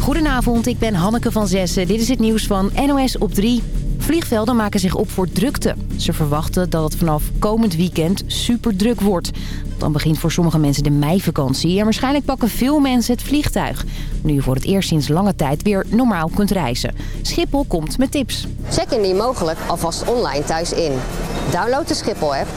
Goedenavond, ik ben Hanneke van Zessen. Dit is het nieuws van NOS op 3. Vliegvelden maken zich op voor drukte. Ze verwachten dat het vanaf komend weekend super druk wordt. Dan begint voor sommige mensen de meivakantie... en waarschijnlijk pakken veel mensen het vliegtuig. Nu je voor het eerst sinds lange tijd weer normaal kunt reizen. Schiphol komt met tips. Check indien mogelijk alvast online thuis in. Download de Schiphol-app.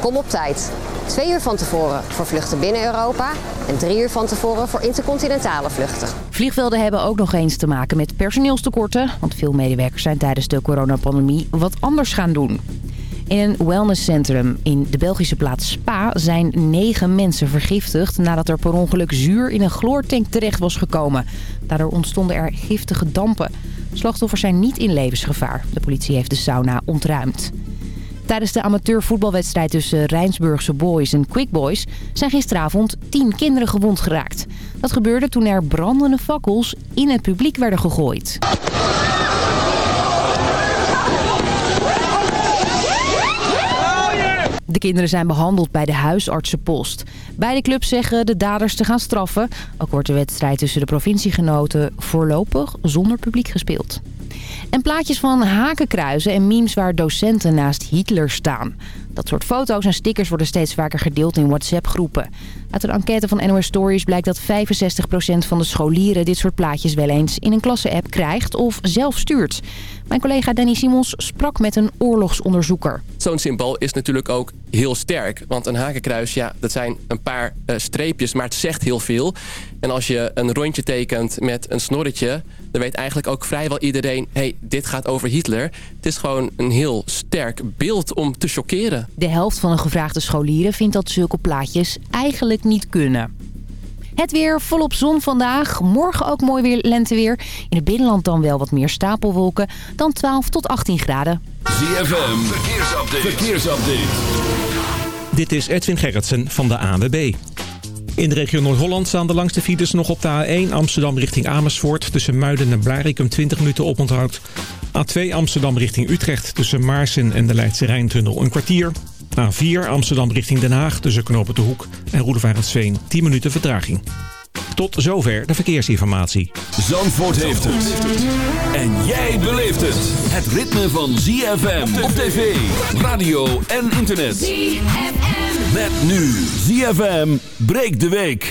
Kom op tijd. Twee uur van tevoren voor vluchten binnen Europa... en drie uur van tevoren voor intercontinentale vluchten. Vliegvelden hebben ook nog eens te maken met personeelstekorten... want veel medewerkers zijn tijdens de coronapandemie wat anders gaan doen. In een wellnesscentrum in de Belgische plaats Spa zijn negen mensen vergiftigd... nadat er per ongeluk zuur in een chloortank terecht was gekomen. Daardoor ontstonden er giftige dampen. Slachtoffers zijn niet in levensgevaar. De politie heeft de sauna ontruimd. Tijdens de amateurvoetbalwedstrijd tussen Rijnsburgse Boys en Quick Boys... zijn gisteravond tien kinderen gewond geraakt. Dat gebeurde toen er brandende fakkels in het publiek werden gegooid. De kinderen zijn behandeld bij de huisartsenpost. Beide clubs zeggen de daders te gaan straffen. Ook wordt de wedstrijd tussen de provinciegenoten voorlopig zonder publiek gespeeld. En plaatjes van hakenkruizen en memes waar docenten naast Hitler staan. Dat soort foto's en stickers worden steeds vaker gedeeld in WhatsApp-groepen. Uit een enquête van NOS Stories blijkt dat 65% van de scholieren dit soort plaatjes wel eens in een klasse-app krijgt of zelf stuurt. Mijn collega Danny Simons sprak met een oorlogsonderzoeker. Zo'n symbool is natuurlijk ook heel sterk. Want een hakenkruis, ja, dat zijn een paar uh, streepjes, maar het zegt heel veel. En als je een rondje tekent met een snorretje... dan weet eigenlijk ook vrijwel iedereen... hé, hey, dit gaat over Hitler. Het is gewoon een heel sterk beeld om te chockeren. De helft van de gevraagde scholieren vindt dat zulke plaatjes eigenlijk niet kunnen. Het weer volop zon vandaag. Morgen ook mooi weer lenteweer. In het binnenland dan wel wat meer stapelwolken. Dan 12 tot 18 graden. ZFM, verkeersupdate. verkeersupdate. Dit is Edwin Gerritsen van de ANWB. In de regio Noord-Holland staan de langste files nog op de A1 Amsterdam richting Amersfoort. Tussen Muiden en Blarikum 20 minuten oponthoud. A2 Amsterdam richting Utrecht tussen Maarsen en de Leidse Rijntunnel een kwartier. A4 Amsterdam richting Den Haag tussen Knopen de Hoek en Roedevaartsveen 10 minuten vertraging. Tot zover de verkeersinformatie. Zandvoort heeft het. En jij beleeft het. Het ritme van ZFM op tv, radio en internet. ZFM. Met nu ZFM breekt de week.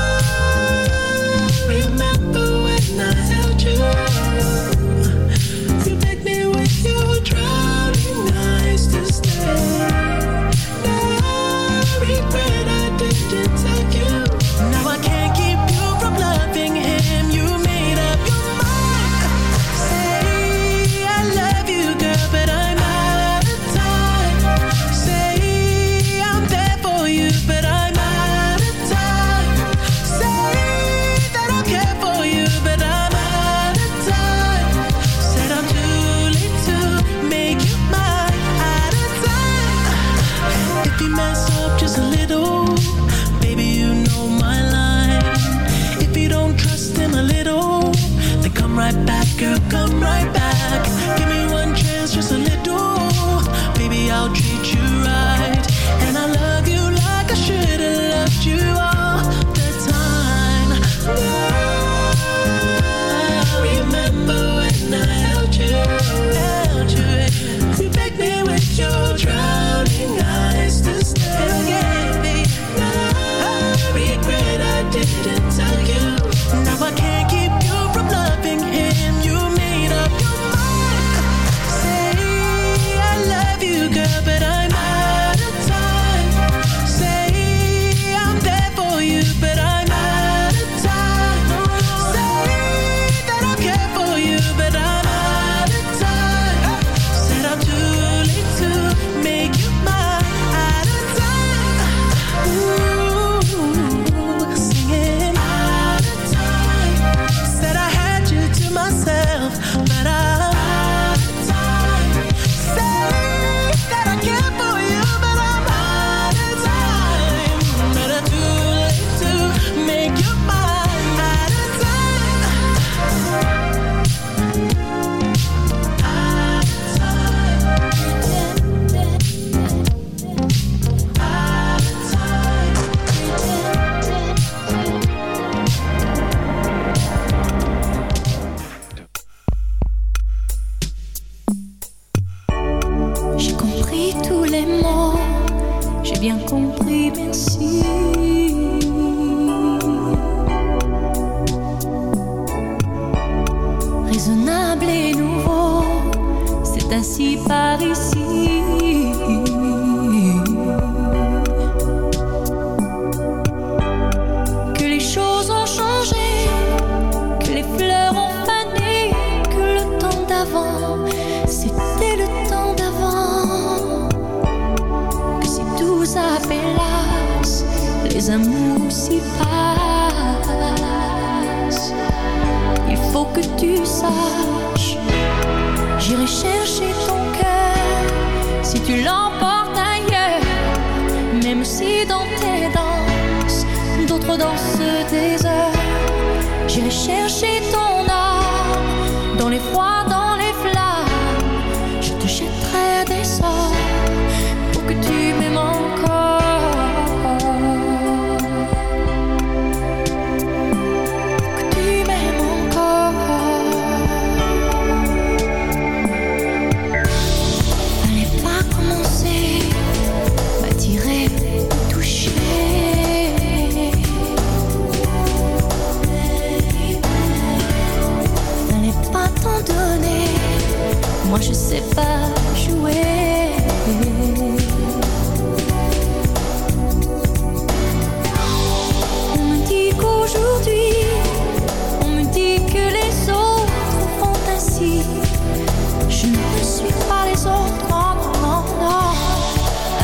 Je ne suis pas les autres, non, non, non.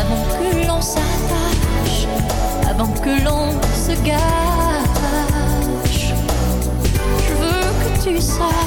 Avant que l'on s'attache, avant que l'on se gâche, je veux que tu saches.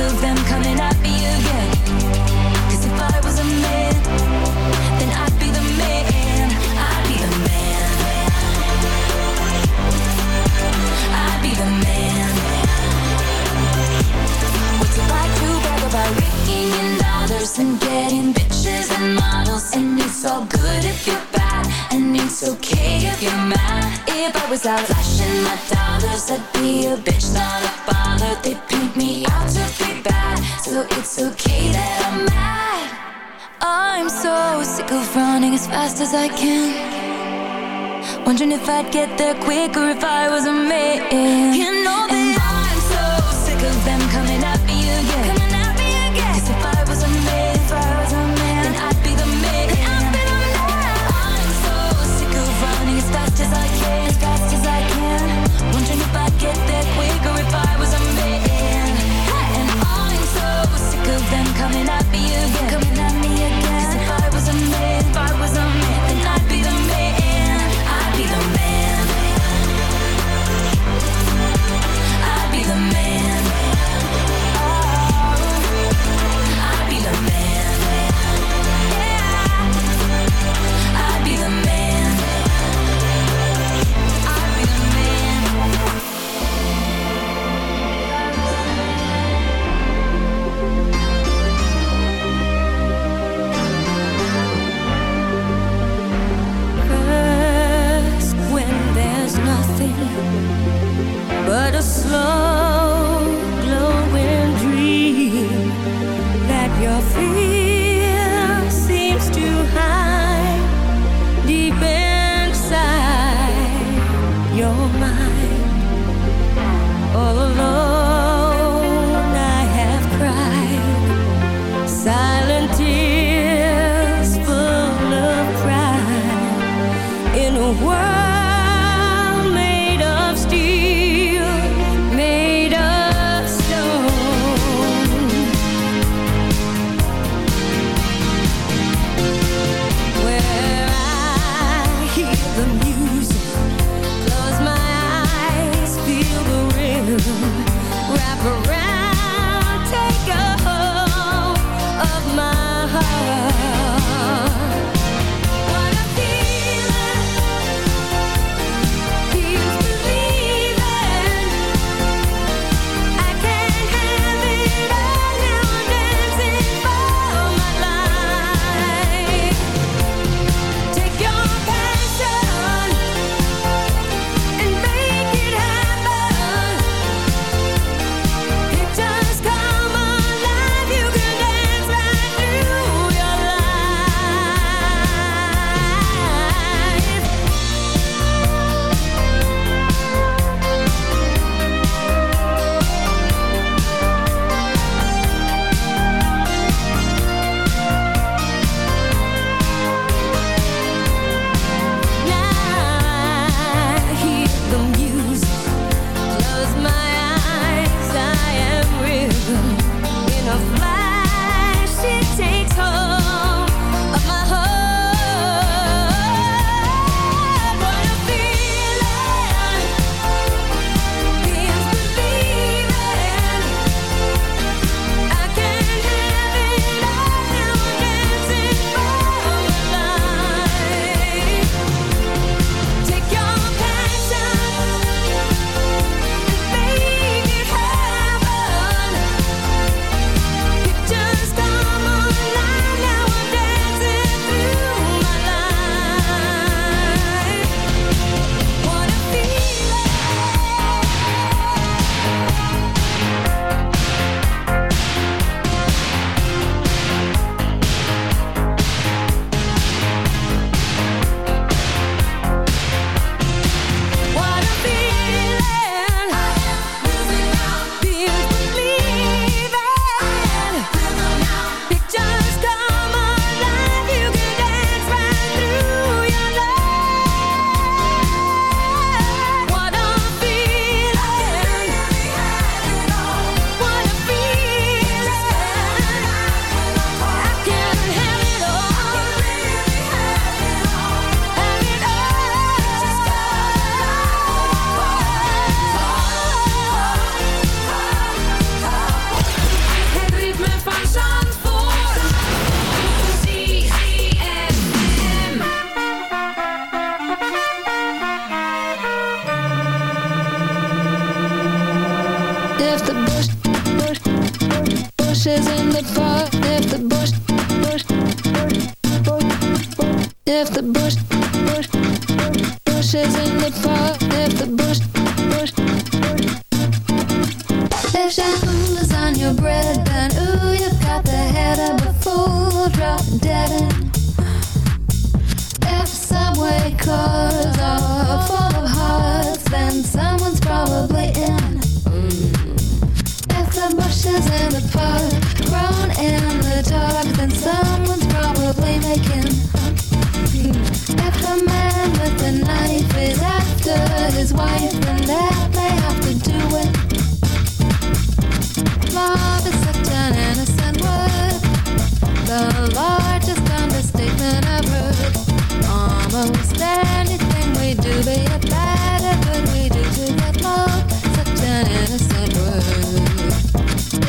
of them coming at me again. Cause if I was a man, then I'd be the man. I'd be the man. I'd be the man. What's it like to brag about raking in dollars and getting bitches and models? And it's all good if you're bad, and it's okay if you're mad. If I was out flashing my dollars, I'd be a bitch, not a bother. They paint me out to be bad, so it's okay that I'm mad. I'm so sick of running as fast as I can. Wondering if I'd get there quicker if I was a man. You know that I'm so sick of them coming at me again. Coming at me again. 'Cause if I was a man, if I was a man, then I'd be the man. I'd be the man. I'm so sick of running as fast as I can, as fast as I can. Wondering if I'd get there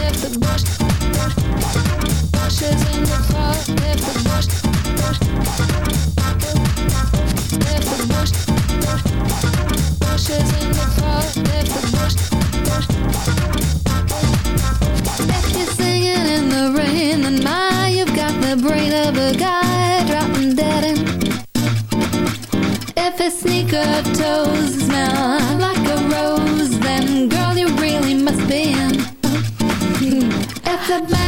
If the bush, bush, bushes in the park, if the bush, the rain, then my, you've got the brain of a guy dropping dead in. If his sneaker toes smell like a rose, then girl, you really must be in. Hmm. If the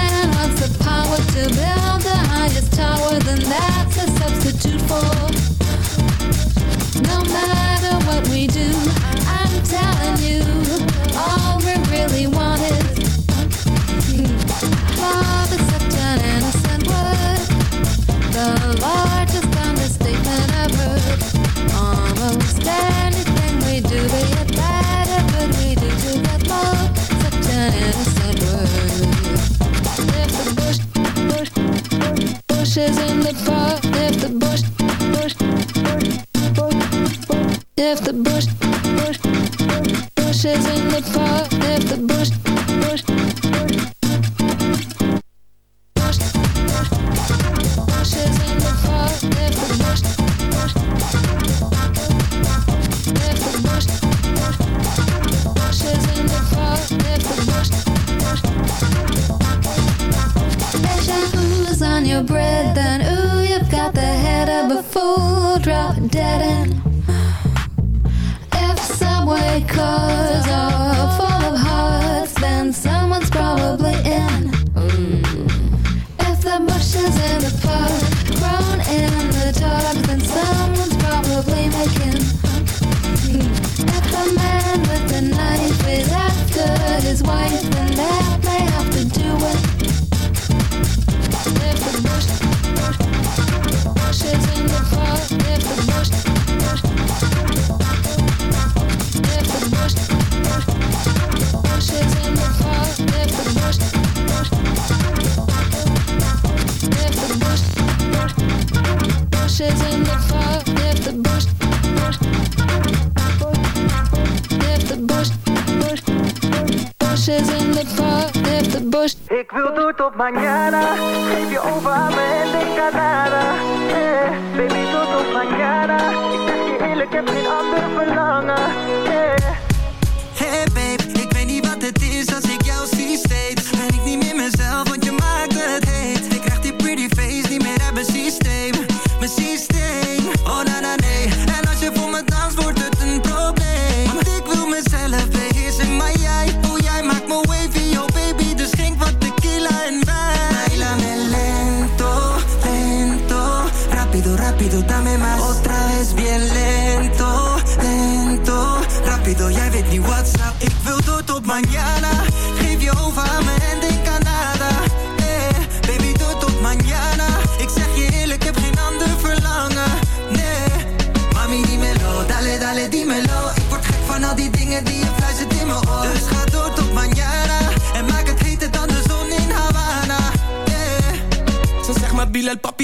bushes in the park, if the bush, bush, bush, bush, bush, if the bush, bush, bush, bushes in the park, if the bush, bush, bush. Bush, bush, bushes in the park, if the bush, bush, if the bush, bush, bushes in the park, if the bush, bush. If shampoo's on your bread, fool. Drop dead in. If subway cars are full of hearts, then someone's probably in. Mm. If the bushes in the park grown in the dark, then someone's probably making. Mm. If the man with the knife is after his wife, then Ik wil door tot mañana. Geef je over aan me en denk aan nada. Eh, baby, door tot mañana. Ik zeg je eerlijk, heb geen ander verlangen. Eh.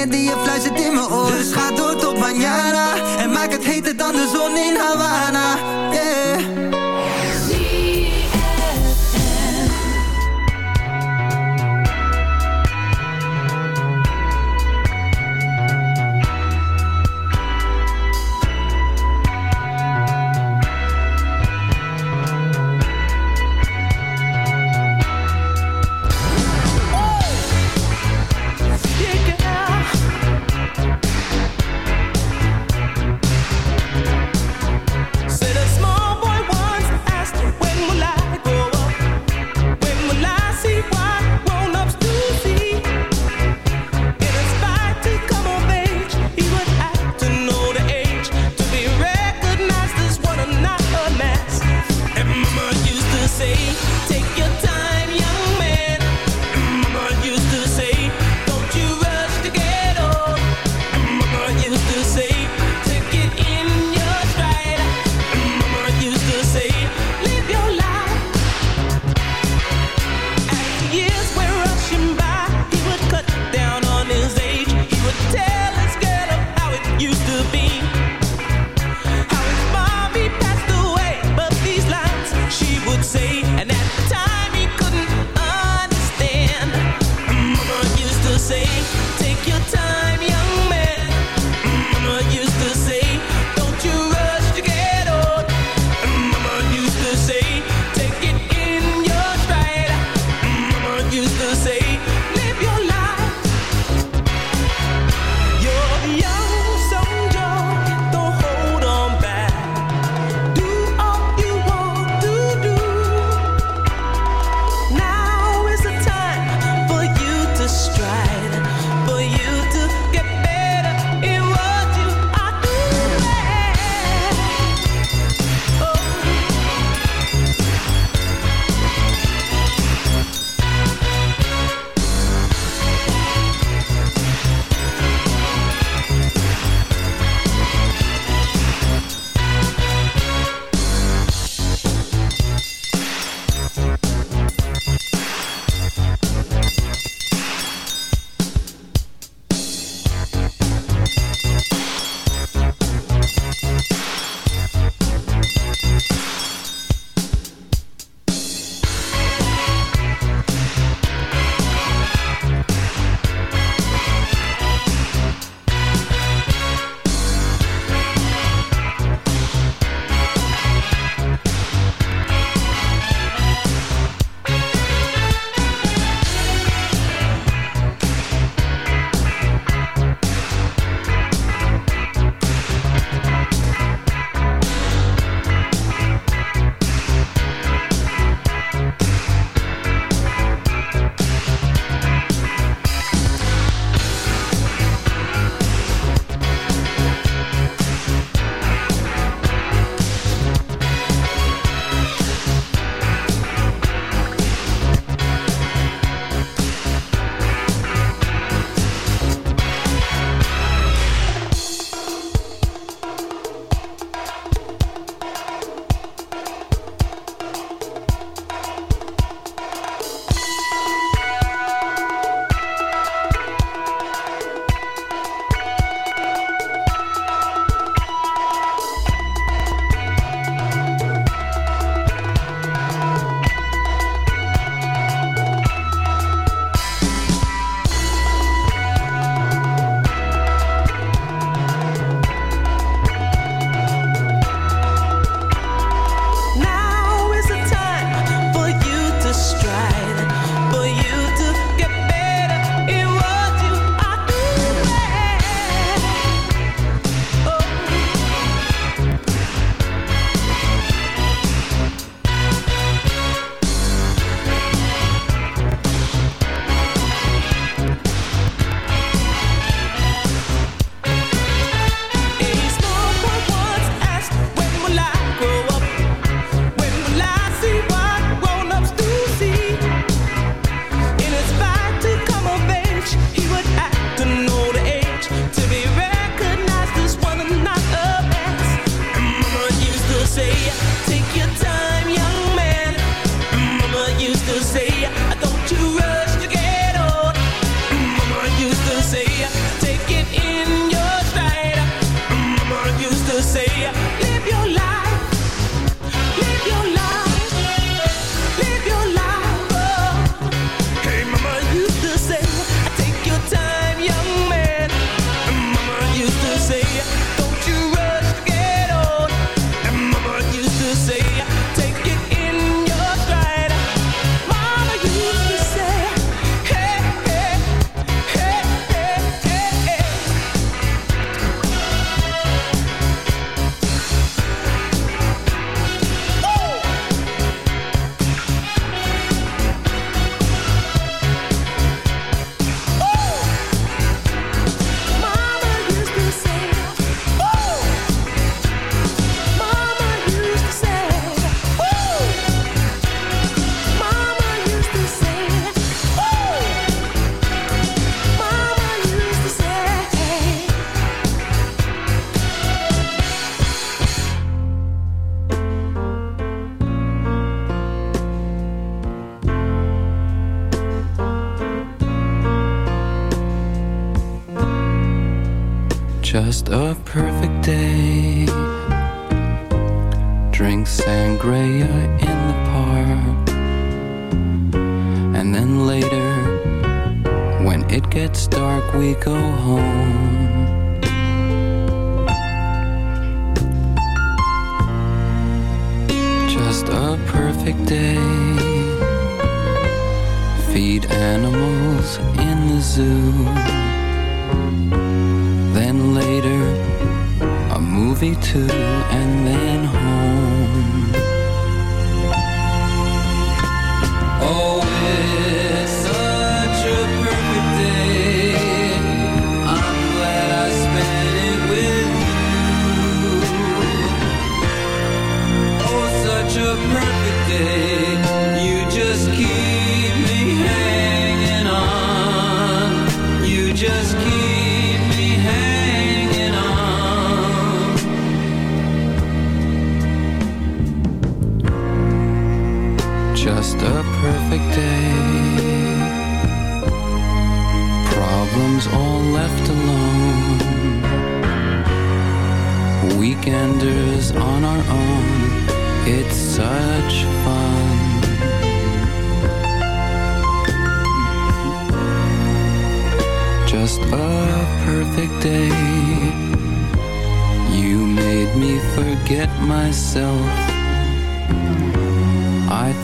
dingen die je fluistert in mijn oor Dus ga door tot mañana En maak het heter dan de zon in Havana.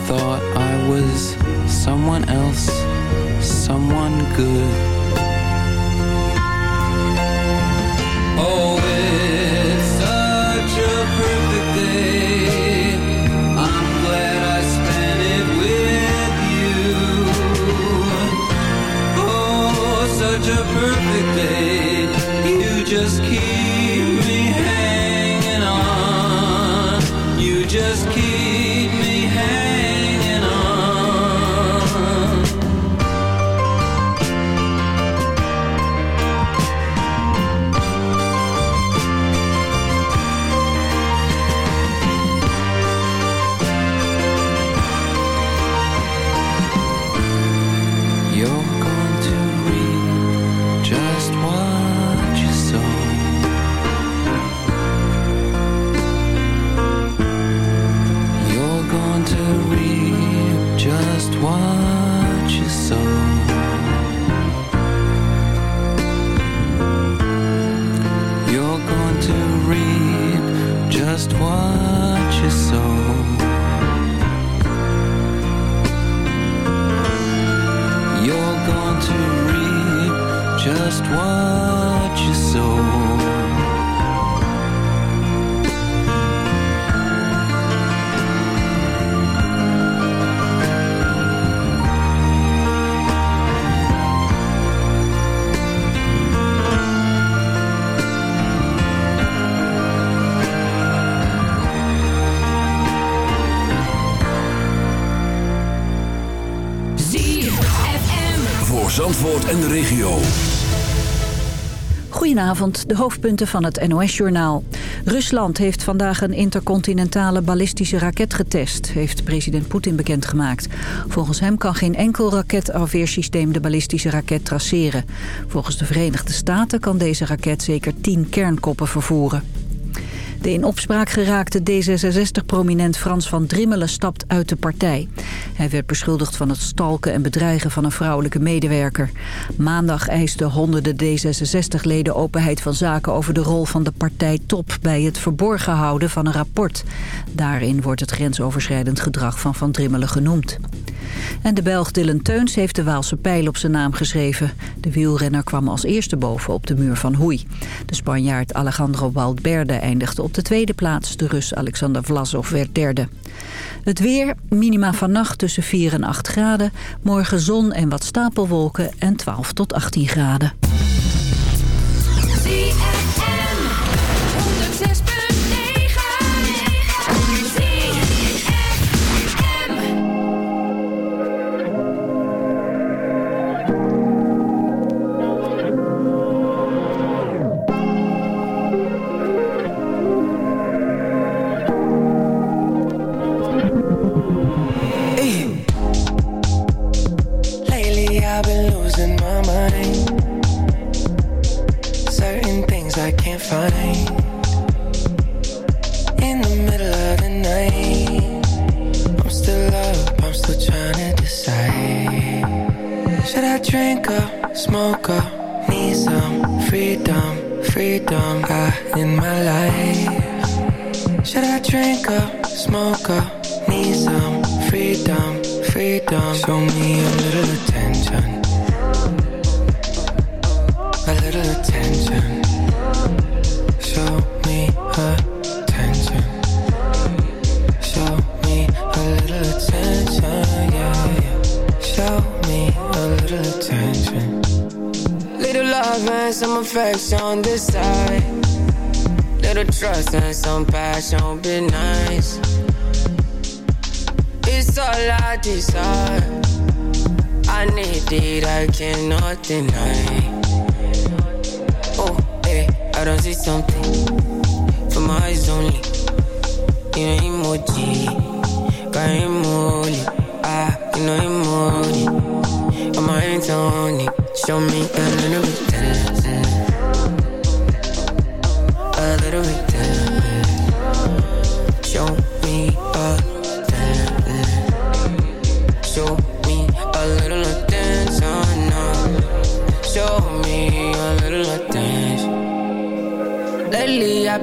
Thought I was someone else, someone good. Oh, Goedenavond, de hoofdpunten van het NOS-journaal. Rusland heeft vandaag een intercontinentale ballistische raket getest... heeft president Poetin bekendgemaakt. Volgens hem kan geen enkel raketafweersysteem de ballistische raket traceren. Volgens de Verenigde Staten kan deze raket zeker 10 kernkoppen vervoeren. De in opspraak geraakte D66-prominent Frans van Drimmelen stapt uit de partij. Hij werd beschuldigd van het stalken en bedreigen van een vrouwelijke medewerker. Maandag eisten honderden D66-leden openheid van zaken over de rol van de partijtop bij het verborgen houden van een rapport. Daarin wordt het grensoverschrijdend gedrag van Van Drimmelen genoemd. En de Belg Dylan Teuns heeft de Waalse pijl op zijn naam geschreven. De wielrenner kwam als eerste boven op de muur van Hoei. De Spanjaard Alejandro Valverde eindigde op de tweede plaats. De Rus Alexander Vlasov werd derde. Het weer, minima vannacht tussen 4 en 8 graden. Morgen zon en wat stapelwolken en 12 tot 18 graden. Freedom Show me a little attention. A little attention. Show me attention. Show me a little attention, yeah, yeah. Show me a little attention. Little love and some affection this side. Little trust and some passion be nice It's all I desire. I need it, I cannot deny. Oh, hey, I don't see something. For my eyes only. You know emoji. Got emoji. Ah, you know emoji. Got my hands on Show me a little bit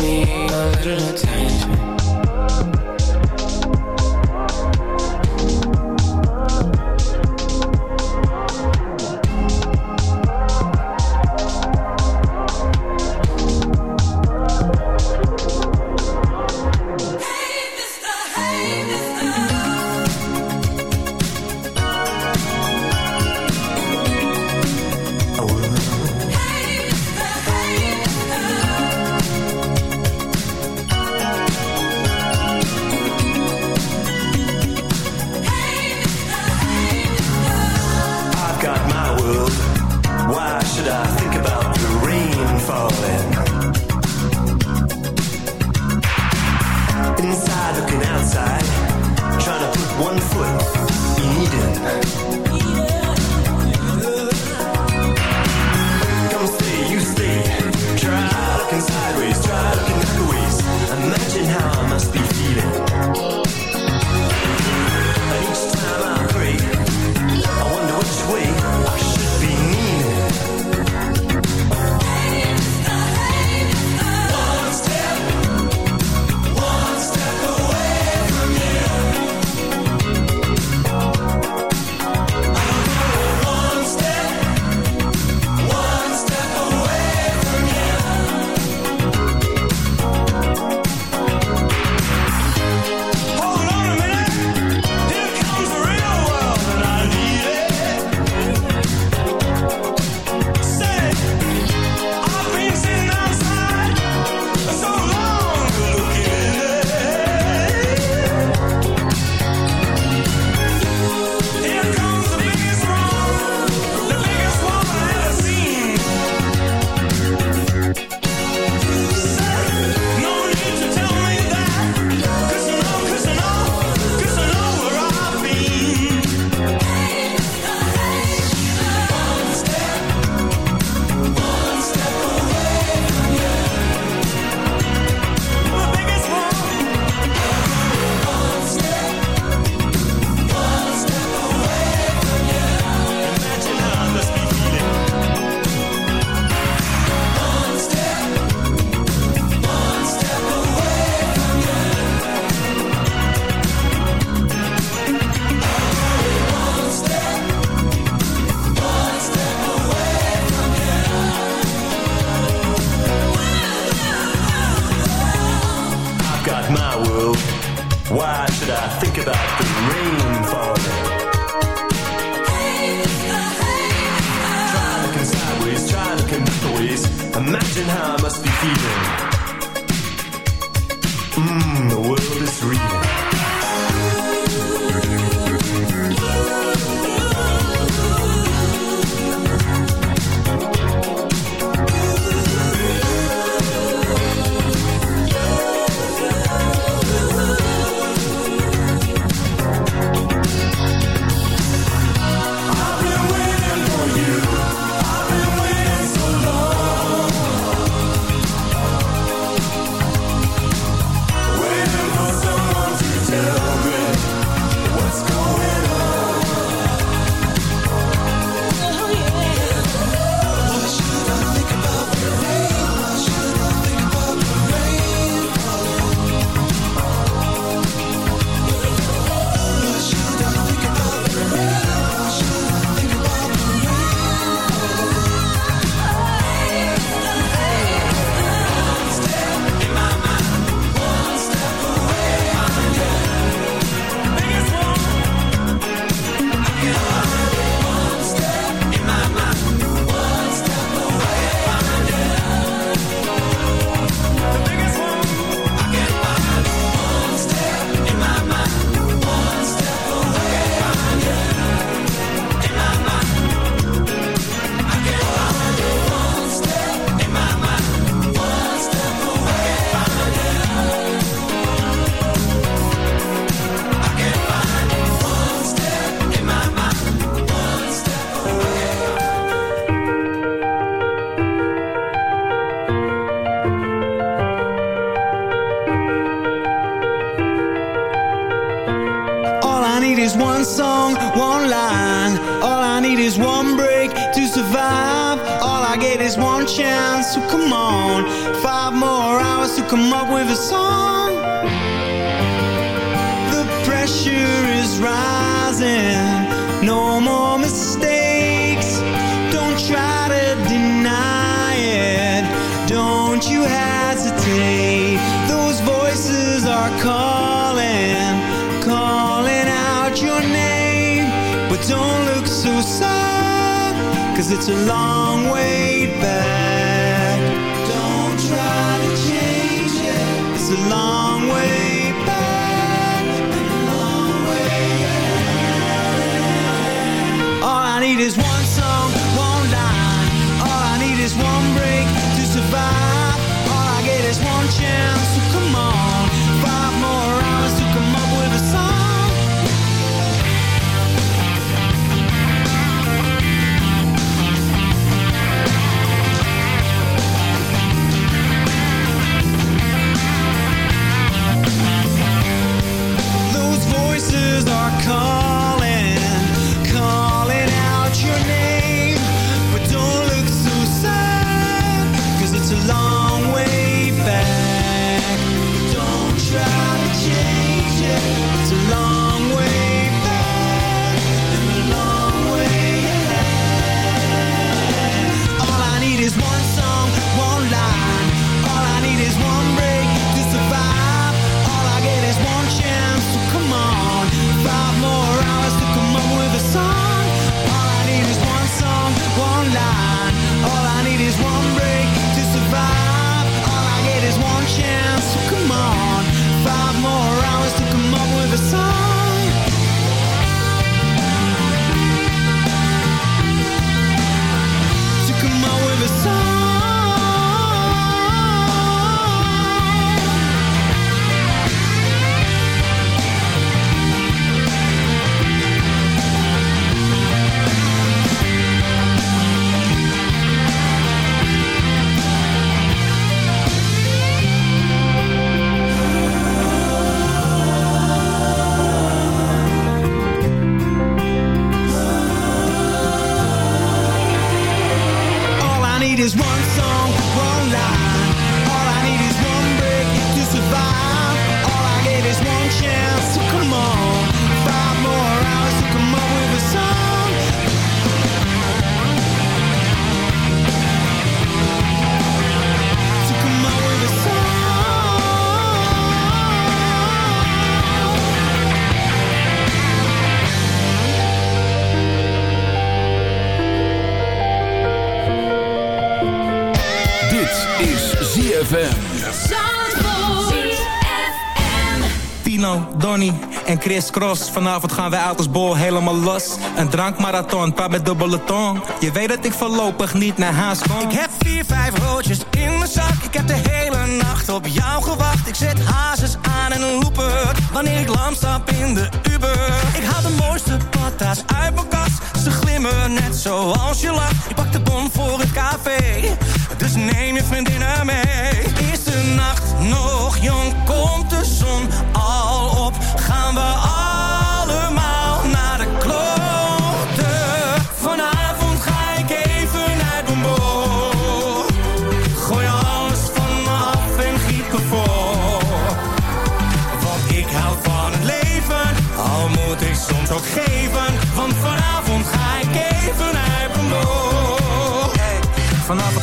me a little attention need is one song, one line. All I need is one break to survive. All I get is one chance, so come on. Long En Chris Cross. Vanavond gaan wij uit als bol helemaal los. Een drankmarathon, paar met dubbele tong. Je weet dat ik voorlopig niet naar huis kom. Ik vier, vijf roodjes in mijn zak. Ik heb de hele nacht op jou gewacht. Ik zet hazes aan en een looper. Wanneer ik lam stap in de Uber. Ik haal de mooiste patas uit mijn kast. Ze glimmen net zoals je lacht. Ik pak de bon voor het café. Dus neem je vriendinnen mee. De nacht nog jong? Komt de zon al op? Gaan we allemaal ook geven. Want vanavond ga ik even Vanavond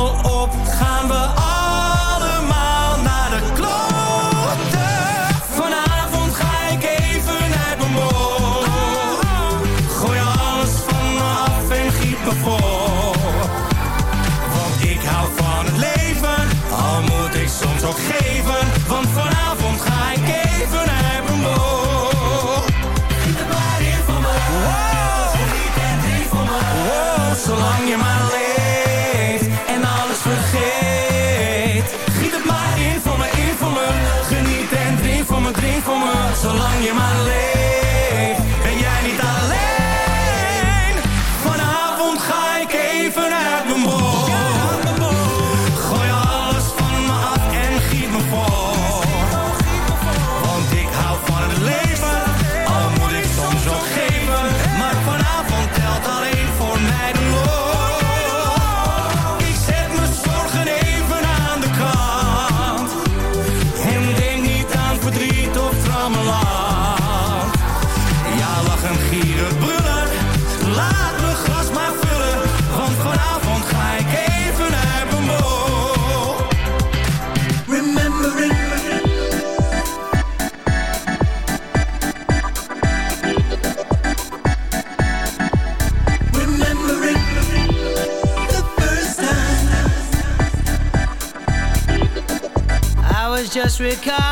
op? Gaan we allemaal naar de kloten? disregard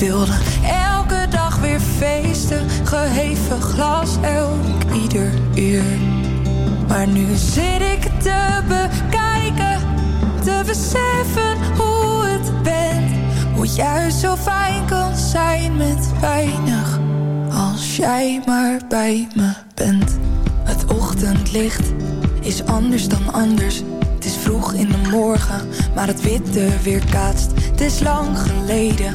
wilde elke dag weer feesten, geheven glas elk ieder uur. Maar nu zit ik te bekijken, te beseffen hoe het bent. Hoe juist zo fijn kan zijn met weinig, als jij maar bij me bent. Het ochtendlicht is anders dan anders. Het is vroeg in de morgen, maar het witte weerkaatst. Het is lang geleden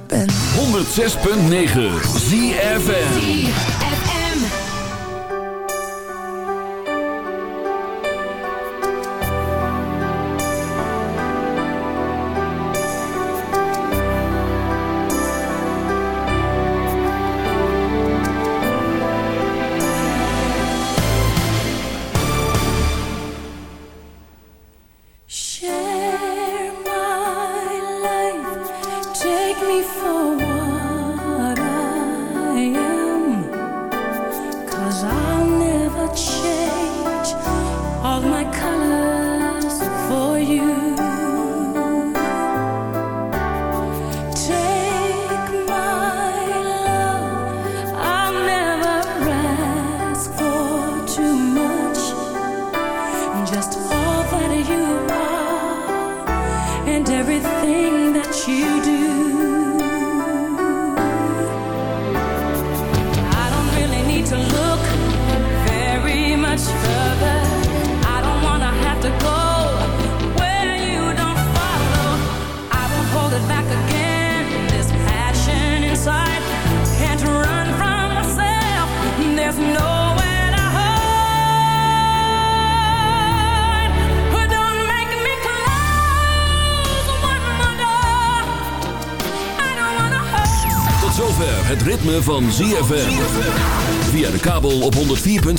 106.9 ZFM.